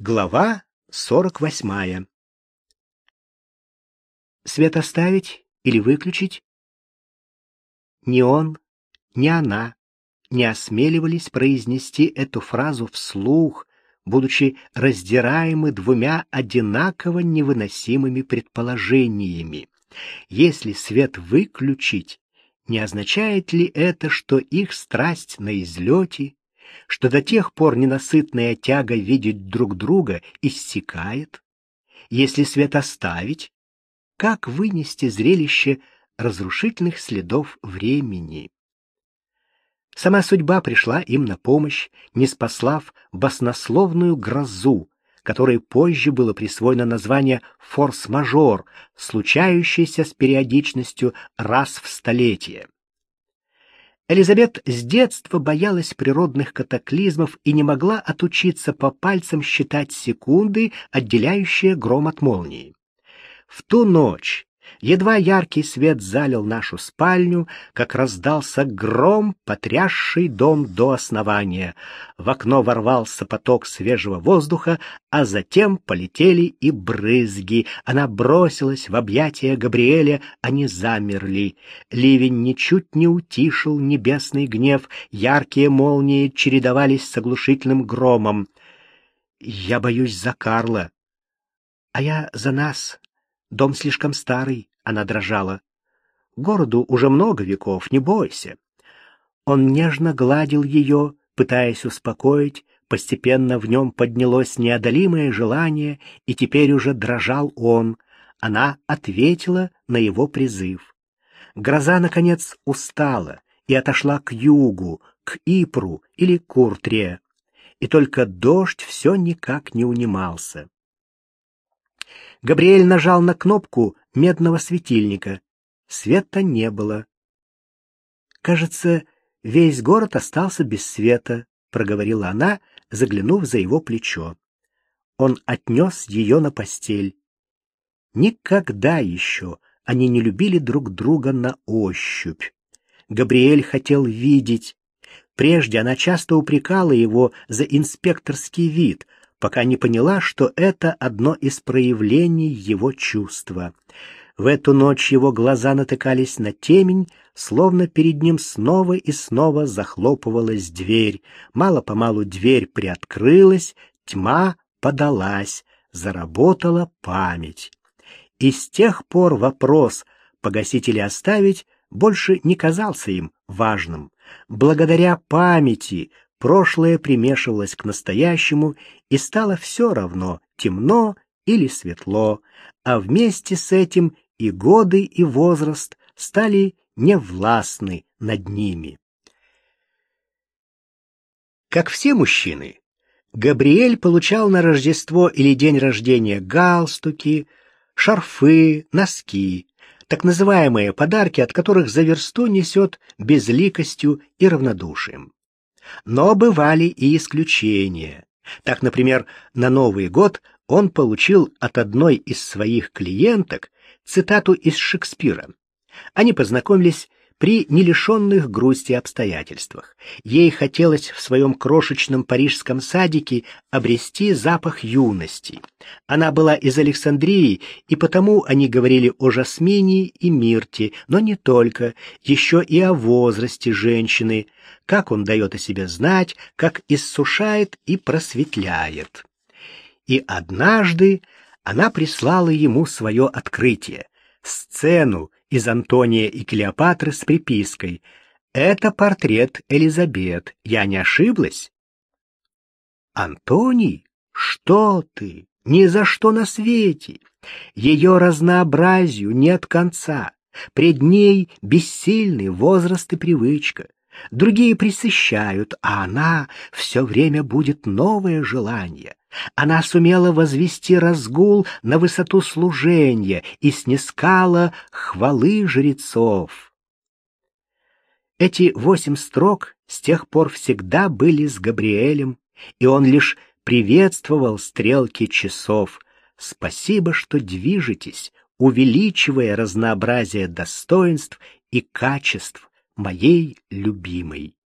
Глава сорок восьмая. Свет оставить или выключить? Ни он, ни она не осмеливались произнести эту фразу вслух, будучи раздираемы двумя одинаково невыносимыми предположениями. Если свет выключить, не означает ли это, что их страсть на излете что до тех пор ненасытная тяга видеть друг друга иссякает. Если свет оставить, как вынести зрелище разрушительных следов времени? Сама судьба пришла им на помощь, не спаслав баснословную грозу, которой позже было присвоено название «форс-мажор», случающийся с периодичностью раз в столетие. Элизабет с детства боялась природных катаклизмов и не могла отучиться по пальцам считать секунды, отделяющие гром от молнии. В ту ночь Едва яркий свет залил нашу спальню, как раздался гром, потрясший дом до основания. В окно ворвался поток свежего воздуха, а затем полетели и брызги. Она бросилась в объятия Габриэля, они замерли. Ливень ничуть не утишил небесный гнев, яркие молнии чередовались с оглушительным громом. «Я боюсь за Карла», «А я за нас», Дом слишком старый, она дрожала. Городу уже много веков, не бойся. Он нежно гладил ее, пытаясь успокоить, постепенно в нем поднялось неодолимое желание, и теперь уже дрожал он. Она ответила на его призыв. Гроза, наконец, устала и отошла к югу, к Ипру или Куртре, и только дождь все никак не унимался. Габриэль нажал на кнопку медного светильника. Света не было. «Кажется, весь город остался без света», — проговорила она, заглянув за его плечо. Он отнес ее на постель. Никогда еще они не любили друг друга на ощупь. Габриэль хотел видеть. Прежде она часто упрекала его за инспекторский вид — пока не поняла, что это одно из проявлений его чувства. В эту ночь его глаза натыкались на темень, словно перед ним снова и снова захлопывалась дверь. Мало-помалу дверь приоткрылась, тьма подалась, заработала память. И с тех пор вопрос погасить или оставить больше не казался им важным. Благодаря памяти прошлое примешивалось к настоящему, и стало все равно, темно или светло, а вместе с этим и годы, и возраст стали невластны над ними. Как все мужчины, Габриэль получал на Рождество или день рождения галстуки, шарфы, носки, так называемые подарки, от которых за версту несет безликостью и равнодушием. Но бывали и исключения. Так, например, на Новый год он получил от одной из своих клиенток цитату из Шекспира. Они познакомились при нелишенных грусти обстоятельствах. Ей хотелось в своем крошечном парижском садике обрести запах юности. Она была из Александрии, и потому они говорили о Жасмине и Мирте, но не только, еще и о возрасте женщины, как он дает о себе знать, как иссушает и просветляет. И однажды она прислала ему свое открытие — сцену, из Антония и Клеопатры с припиской «Это портрет Элизабет. Я не ошиблась?» «Антоний? Что ты? Ни за что на свете! Ее разнообразию нет конца. Пред ней бессильный возраст и привычка. Другие присыщают, а она все время будет новое желание. Она сумела возвести разгул на высоту служения и снискала хвалы жрецов. Эти восемь строк с тех пор всегда были с Габриэлем, и он лишь приветствовал стрелки часов. Спасибо, что движетесь, увеличивая разнообразие достоинств и качеств моей любимой.